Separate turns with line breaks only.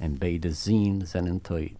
and beta zine zenanthoid.